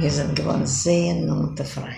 Wir sind geworden sehr of Freund.